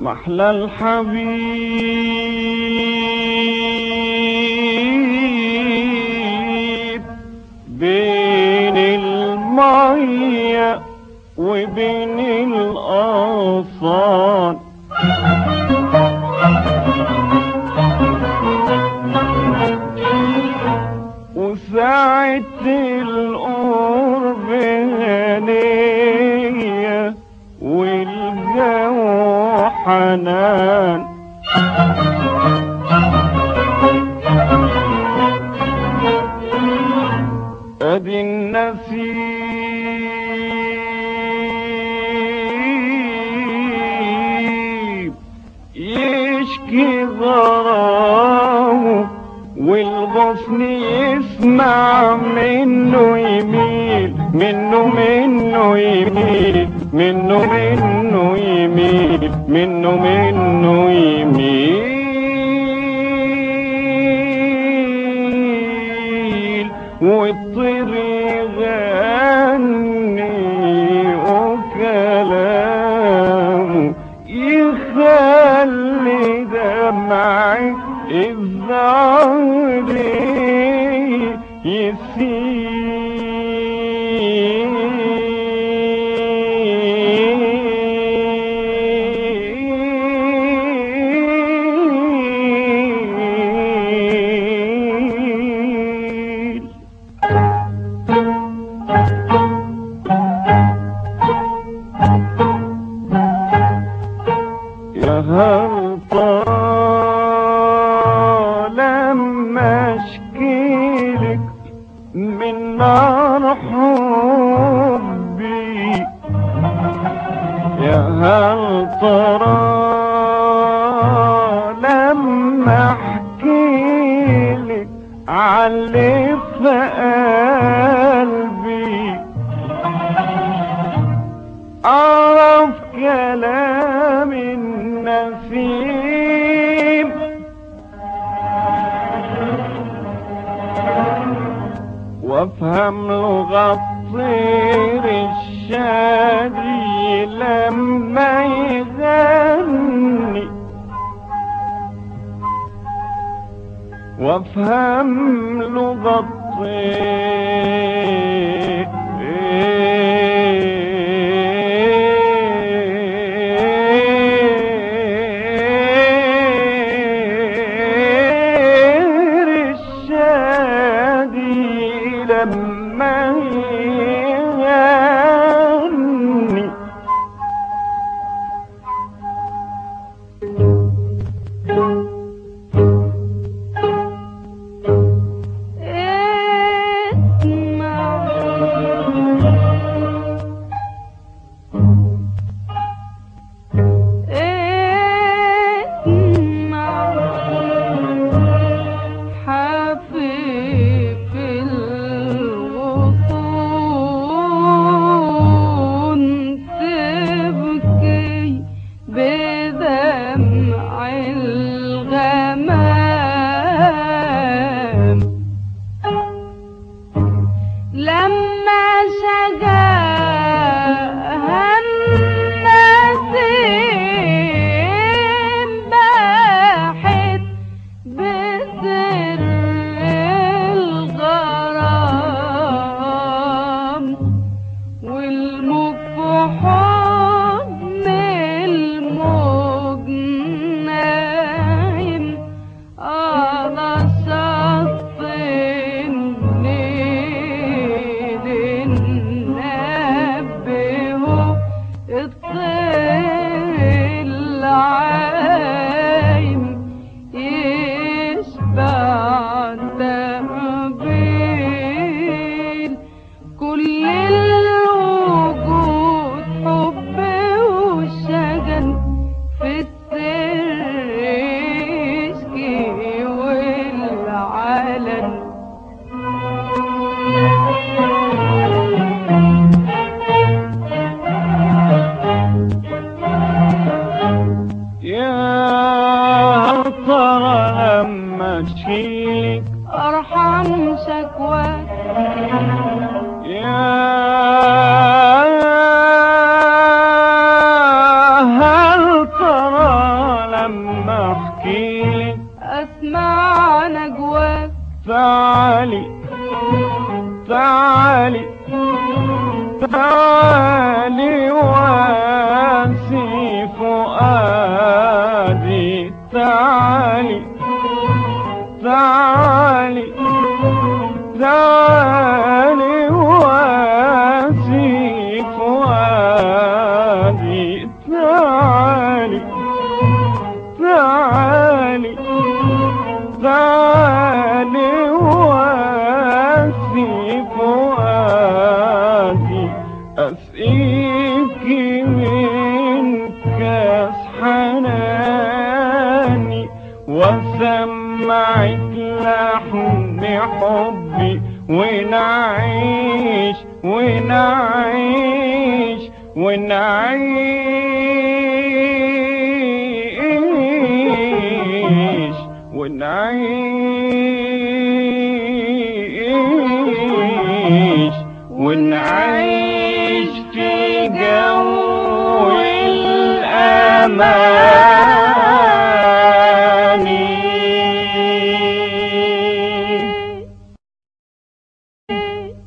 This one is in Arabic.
محلى الحبيب بين المية وبين الأغصان وساعة القرب هنية والجو حنان. أدي النسيم والغصن يسمع منه يميل منه منه يميل منه منه يميل منه منه يميل. اشكيلك من نار حبي يا هل ترى لما احكيلك علي قلبي وافهم لغة طير الشادي لما يغني. وافهم لغة طير لما mind. تعالي واسي فؤادي تعالي تعالي تعالي واسي فؤادي أسقيك من كاس حناني وسمعك لحن حبي ونعيش ونعيش ونعيش ونعيش ونعيش في جو الأمان؟